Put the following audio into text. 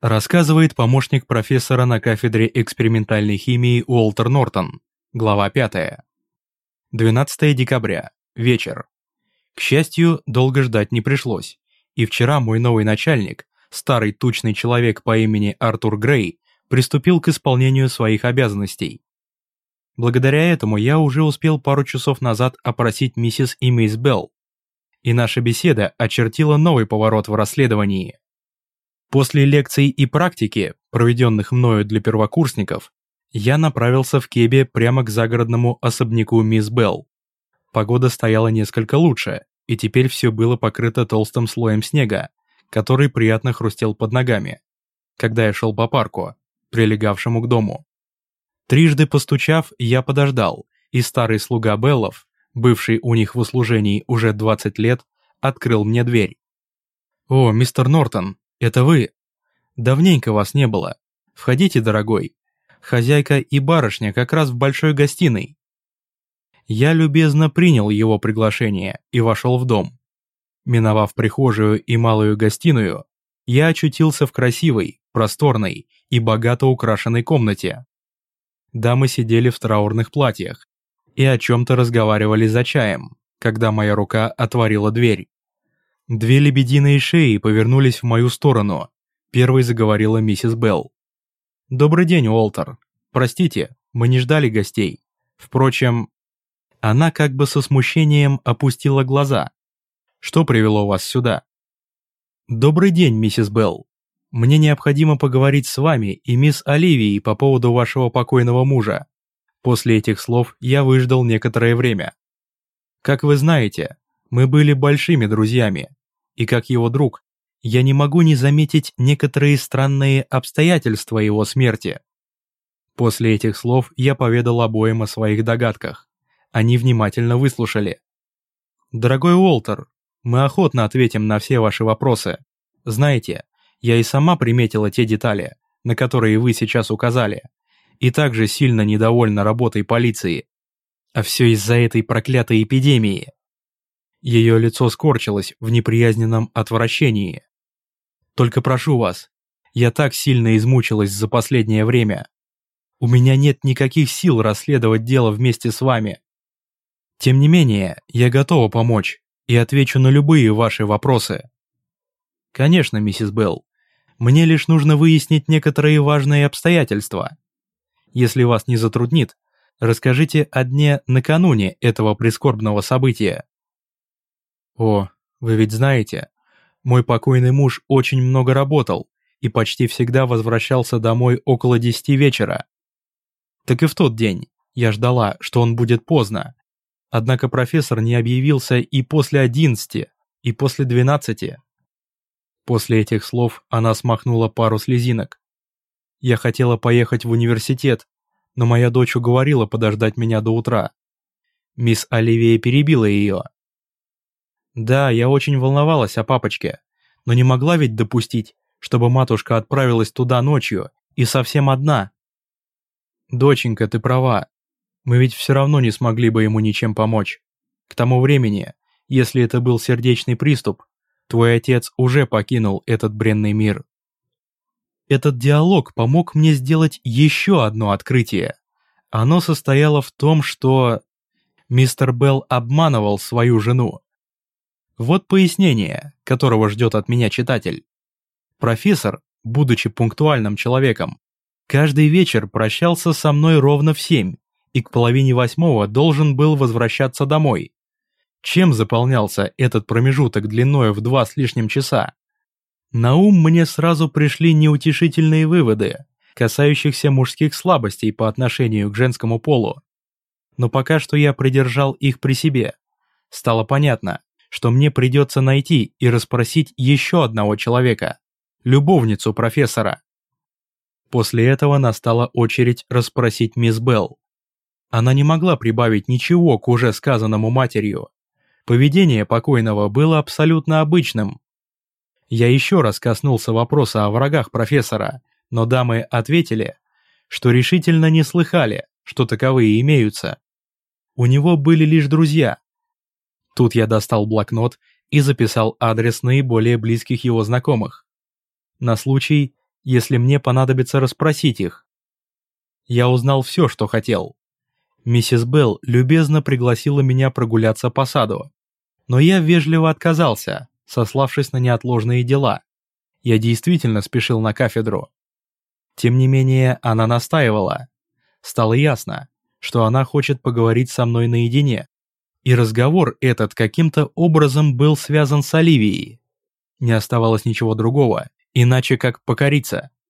Рассказывает помощник профессора на кафедре экспериментальной химии Уолтер Нортон. Глава 5. 12 декабря. Вечер. К счастью, долго ждать не пришлось. И вчера мой новый начальник, старый тучный человек по имени Артур Грей, приступил к исполнению своих обязанностей. Благодаря этому я уже успел пару часов назад опросить миссис и мисс Белл. И наша беседа очертила новый поворот в расследовании. После лекций и практики, проведенных мною для первокурсников, я направился в Кебе прямо к загородному особняку мисс Белл. Погода стояла несколько лучше, и теперь все было покрыто толстым слоем снега, который приятно хрустел под ногами, когда я шел по парку, прилегавшему к дому. Трижды постучав, я подождал, и старый слуга Беллов, бывший у них в услужении уже 20 лет, открыл мне дверь. «О, мистер Нортон, это вы? Давненько вас не было. Входите, дорогой. Хозяйка и барышня как раз в большой гостиной. Я любезно принял его приглашение и вошел в дом. Миновав прихожую и малую гостиную, я очутился в красивой, просторной и богато украшенной комнате. Дамы сидели в траурных платьях и о чем-то разговаривали за чаем, когда моя рука отворила дверь. Две лебединые шеи повернулись в мою сторону. Первой заговорила миссис Белл. «Добрый день, Уолтер. Простите, мы не ждали гостей. Впрочем, она как бы со смущением опустила глаза. «Что привело вас сюда?» «Добрый день, миссис Белл. Мне необходимо поговорить с вами и мисс Оливией по поводу вашего покойного мужа». После этих слов я выждал некоторое время. Как вы знаете, мы были большими друзьями, и как его друг, я не могу не заметить некоторые странные обстоятельства его смерти. После этих слов я поведал обоим о своих догадках. Они внимательно выслушали. «Дорогой Уолтер, мы охотно ответим на все ваши вопросы. Знаете, я и сама приметила те детали, на которые вы сейчас указали, и также сильно недовольна работой полиции. А все из-за этой проклятой эпидемии». Ее лицо скорчилось в неприязненном отвращении. «Только прошу вас, я так сильно измучилась за последнее время. У меня нет никаких сил расследовать дело вместе с вами. Тем не менее, я готова помочь и отвечу на любые ваши вопросы. Конечно, миссис Белл. Мне лишь нужно выяснить некоторые важные обстоятельства. Если вас не затруднит, расскажите о дне накануне этого прискорбного события. О, вы ведь знаете, мой покойный муж очень много работал и почти всегда возвращался домой около десяти вечера. Так и в тот день я ждала, что он будет поздно, Однако профессор не объявился и после одиннадцати, и после двенадцати. После этих слов она смахнула пару слезинок. Я хотела поехать в университет, но моя дочь уговорила подождать меня до утра. Мисс Оливия перебила ее. Да, я очень волновалась о папочке, но не могла ведь допустить, чтобы матушка отправилась туда ночью и совсем одна. Доченька, ты права, мы ведь все равно не смогли бы ему ничем помочь. К тому времени, если это был сердечный приступ, твой отец уже покинул этот бренный мир. Этот диалог помог мне сделать еще одно открытие. Оно состояло в том, что мистер Белл обманывал свою жену. Вот пояснение, которого ждет от меня читатель. Профессор, будучи пунктуальным человеком, каждый вечер прощался со мной ровно в семь, и к половине восьмого должен был возвращаться домой. Чем заполнялся этот промежуток длиною в два с лишним часа? На ум мне сразу пришли неутешительные выводы, касающихся мужских слабостей по отношению к женскому полу. Но пока что я придержал их при себе. Стало понятно, что мне придется найти и расспросить еще одного человека, любовницу профессора. После этого настала очередь расспросить мисс Белл. Она не могла прибавить ничего к уже сказанному матерью. Поведение покойного было абсолютно обычным. Я еще раз коснулся вопроса о врагах профессора, но дамы ответили, что решительно не слыхали, что таковые имеются. У него были лишь друзья. Тут я достал блокнот и записал адрес наиболее близких его знакомых. На случай, если мне понадобится расспросить их. Я узнал все, что хотел. Миссис Белл любезно пригласила меня прогуляться по саду. Но я вежливо отказался, сославшись на неотложные дела. Я действительно спешил на кафедру. Тем не менее, она настаивала. Стало ясно, что она хочет поговорить со мной наедине. И разговор этот каким-то образом был связан с Оливией. Не оставалось ничего другого, иначе как покориться.